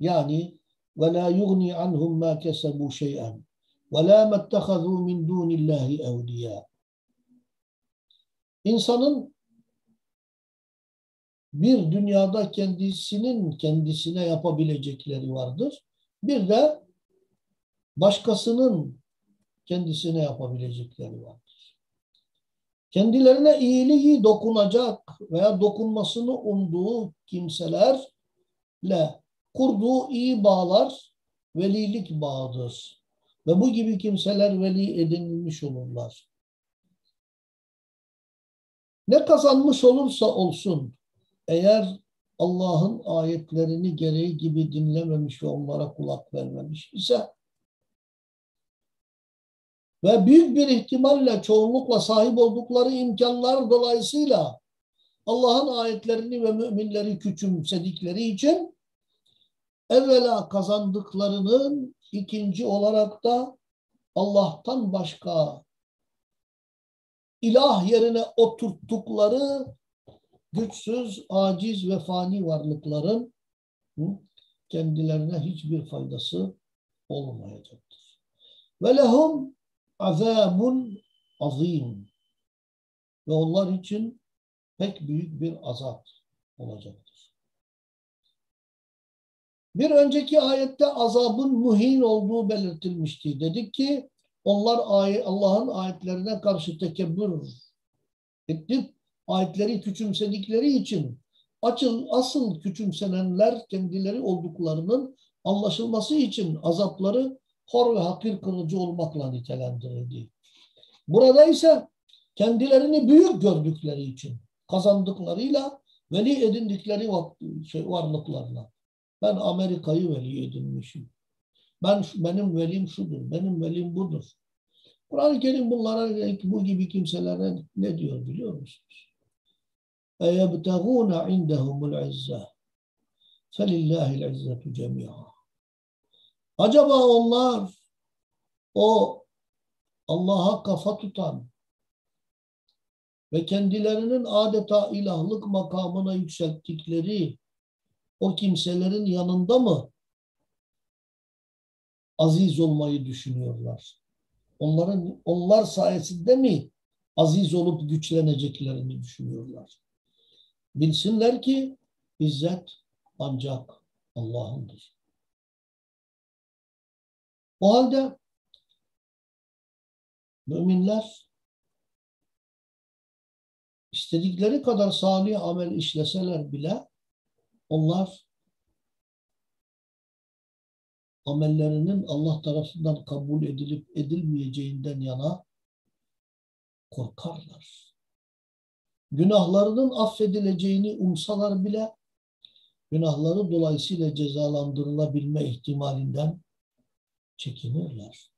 yani ve la yugni anhum ma kesebu şey'en ve la mettehazu min dunillahi evliya. İnsanın bir dünyada kendisinin kendisine yapabilecekleri vardır. Bir de başkasının kendisine yapabilecekleri vardır. Kendilerine iyiliği dokunacak veya dokunmasını umduğu kimselerle kurduğu iyi bağlar velilik bağıdır. Ve bu gibi kimseler veli edinilmiş olurlar. Ne kazanmış olursa olsun eğer Allah'ın ayetlerini gereği gibi dinlememiş ve onlara kulak vermemiş ise ve büyük bir ihtimalle çoğunlukla sahip oldukları imkanlar dolayısıyla Allah'ın ayetlerini ve müminleri küçümsedikleri için evvela kazandıklarının ikinci olarak da Allah'tan başka ilah yerine oturttukları güçsüz, aciz ve fani varlıkların kendilerine hiçbir faydası olmayacaktır. Ve lehum azabun azim. Ve onlar için pek büyük bir azap olacaktır. Bir önceki ayette azabın muhin olduğu belirtilmişti. Dedik ki onlar Allah'ın ayetlerine karşı tekebbür edip ayetleri küçümsedikleri için açıl, asıl küçümsenenler kendileri olduklarının anlaşılması için azapları hor ve hakir kırıcı olmakla nitelendirildi. Burada ise kendilerini büyük gördükleri için kazandıklarıyla veli edindikleri şey, varlıklarla. Ben Amerika'yı veli edinmişim. Ben benim velim şudur, benim velim budur. Kur'an-ı Kerim bunlara bu gibi kimselere ne diyor biliyor musunuz? اَيَبْتَغُونَ عِنْدَهُمُ الْعِزَّةِ فَلِلَّهِ الْعِزَّةُ جَمِيعًا Acaba onlar o Allah'a kafa tutan ve kendilerinin adeta ilahlık makamına yükselttikleri o kimselerin yanında mı aziz olmayı düşünüyorlar? Onların onlar sayesinde mi aziz olup güçleneceklerini düşünüyorlar? Bilsinler ki izzet ancak Allah'ındır. O halde müminler istedikleri kadar salih amel işleseler bile onlar amellerinin Allah tarafından kabul edilip edilmeyeceğinden yana korkarlar. Günahlarının affedileceğini umsalar bile günahları dolayısıyla cezalandırılabilme ihtimalinden çekinirler.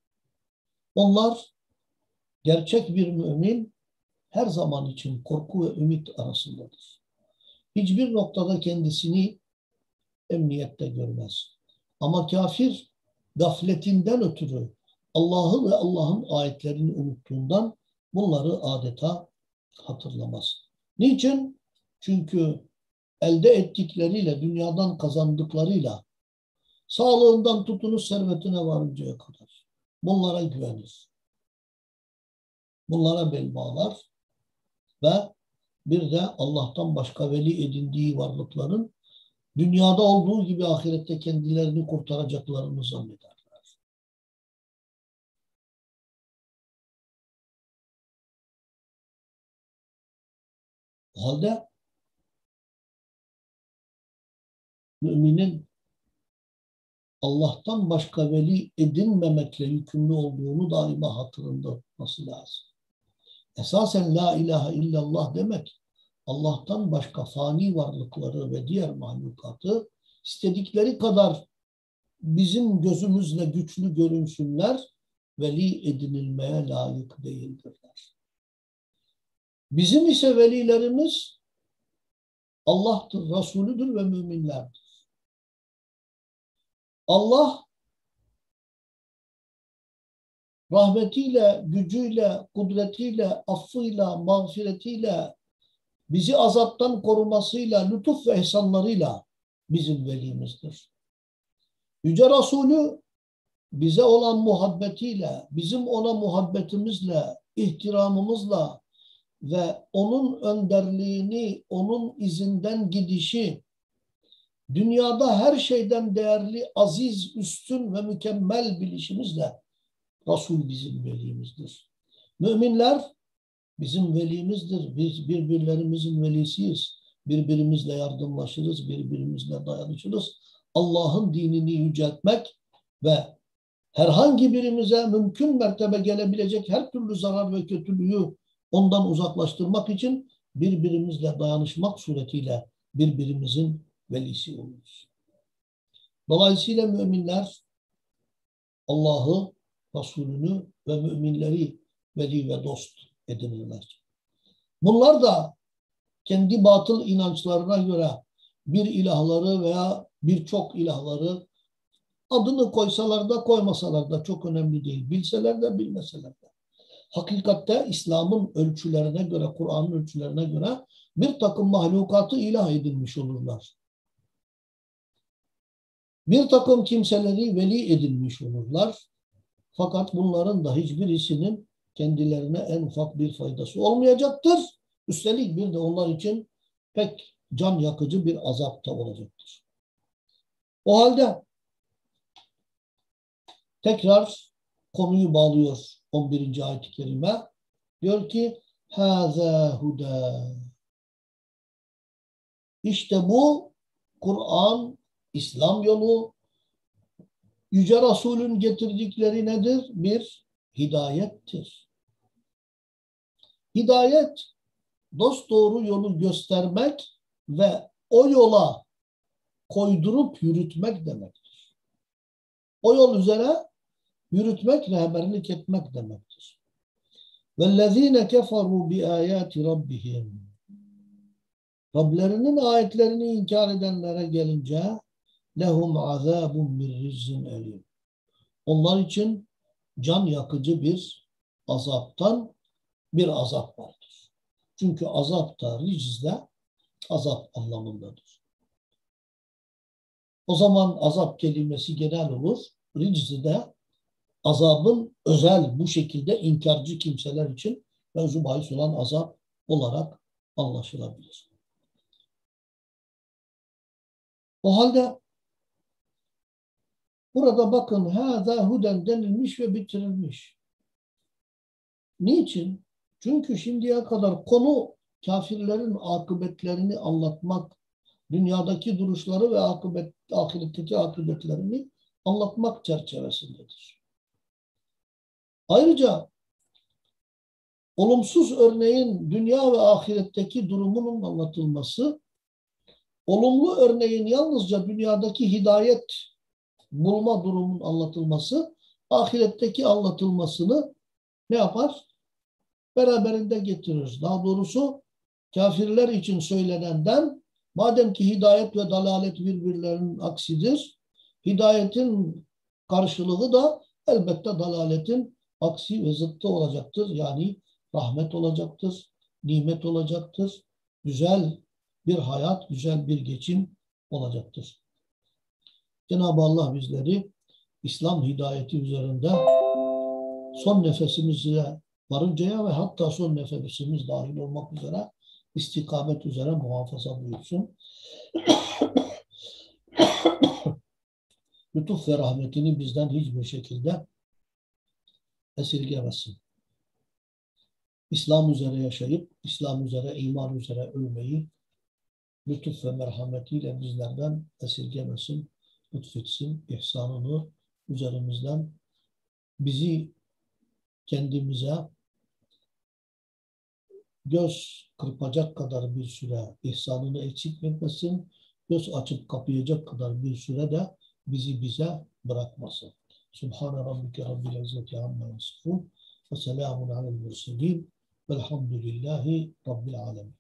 Onlar gerçek bir mümin her zaman için korku ve ümit arasındadır. Hiçbir noktada kendisini emniyette görmez. Ama kafir gafletinden ötürü Allah'ı ve Allah'ın ayetlerini unuttuğundan bunları adeta hatırlamaz. Niçin? Çünkü elde ettikleriyle, dünyadan kazandıklarıyla Sağlığından tutunuz servetine varıncaya kadar. Bunlara güvenir. Bunlara bel bağlar ve bir de Allah'tan başka veli edindiği varlıkların dünyada olduğu gibi ahirette kendilerini kurtaracaklarını zannederler. O halde müminin Allah'tan başka veli edinmemekle yükümlü olduğunu daima hatırında tutması lazım. Esasen la ilahe illallah demek Allah'tan başka fani varlıkları ve diğer mahlukatı istedikleri kadar bizim gözümüzle güçlü görünsünler, veli edinilmeye layık değildirler. Bizim ise velilerimiz Allah'tır, Resulüdür ve müminlerdir. Allah rahmetiyle, gücüyle, kudretiyle, affıyla, mağfiretiyle, bizi azaptan korumasıyla, lütuf ve ihsanlarıyla bizim velimizdir. Yüce Resulü bize olan muhabbetiyle, bizim ona muhabbetimizle, ihtiramımızla ve onun önderliğini, onun izinden gidişi, dünyada her şeyden değerli, aziz, üstün ve mükemmel bilişimizle Resul bizim velimizdir. Müminler bizim velimizdir. Biz birbirlerimizin velisiyiz. Birbirimizle yardımlaşırız, birbirimizle dayanışırız. Allah'ın dinini yüceltmek ve herhangi birimize mümkün mertebe gelebilecek her türlü zarar ve kötülüğü ondan uzaklaştırmak için birbirimizle dayanışmak suretiyle birbirimizin velisi oluruz. Dolayısıyla müminler Allah'ı, Resulünü ve müminleri veli ve dost edinirler. Bunlar da kendi batıl inançlarına göre bir ilahları veya birçok ilahları adını koysalar da koymasalar da çok önemli değil. Bilseler de bilmeseler de. Hakikatte İslam'ın ölçülerine göre, Kur'an'ın ölçülerine göre bir takım mahlukatı ilah edinmiş olurlar. Bir takım kimseleri veli edinmiş olurlar. Fakat bunların da hiçbirisinin kendilerine en ufak bir faydası olmayacaktır. Üstelik bir de onlar için pek can yakıcı bir azap da olacaktır. O halde tekrar konuyu bağlıyor 11. ayet-i kerime. Diyor ki Hâzâ hudâ İşte bu Kur'an, İslam yolu, Yüce Resul'ün getirdikleri nedir? Bir hidayettir. Hidayet, dost doğru yolu göstermek ve o yola koydurup yürütmek demektir. O yol üzere yürütmek, rehberlik etmek demektir. وَالَّذ۪ينَ كَفَرُوا بِآيَاتِ رَبِّهِمْ Rablerinin ayetlerini inkar edenlere gelince lehum azabun bir rizzin elim. Onlar için can yakıcı bir azaptan bir azap vardır. Çünkü azap da ricizde azap anlamındadır. O zaman azap kelimesi genel olur. Riczi de azabın özel bu şekilde inkarcı kimseler için mevzu bahis olan azap olarak anlaşılabilir. O halde burada bakın hâzâ huden denilmiş ve bitirilmiş. Niçin? Çünkü şimdiye kadar konu kafirlerin akıbetlerini anlatmak, dünyadaki duruşları ve akıbet, ahiretteki akıbetlerini anlatmak çerçevesindedir. Ayrıca olumsuz örneğin dünya ve ahiretteki durumunun anlatılması, olumlu örneğin yalnızca dünyadaki hidayet bulma durumunun anlatılması, ahiretteki anlatılmasını ne yapar? Beraberinde getirir. Daha doğrusu kafirler için söylenenden madem ki hidayet ve dalalet birbirlerinin aksidir, hidayetin karşılığı da elbette dalaletin aksi ve zıttı olacaktır. Yani rahmet olacaktır, nimet olacaktır, güzel bir hayat, güzel bir geçim olacaktır. Cenab-ı Allah bizleri İslam hidayeti üzerinde son nefesimize varıncaya ve hatta son nefesimiz dahil olmak üzere istikamet üzere muhafaza buyursun. <coughs> Lütuf ve rahmetini bizden hiçbir şekilde esirgemesin. İslam üzere yaşayıp, İslam üzere, iman üzere ölmeyi lütuf ve merhametiyle bizlerden esirgemesin, lütfetsin, ihsanını üzerimizden bizi kendimize göz kırpacak kadar bir süre ihsanını eksik etmesin, göz açıp kapayacak kadar bir süre de bizi bize bırakmasın. Subhane rabbike rabbil izzeti amma yasifun ve selamun alel murselin velhamdülillahi rabbil alemin.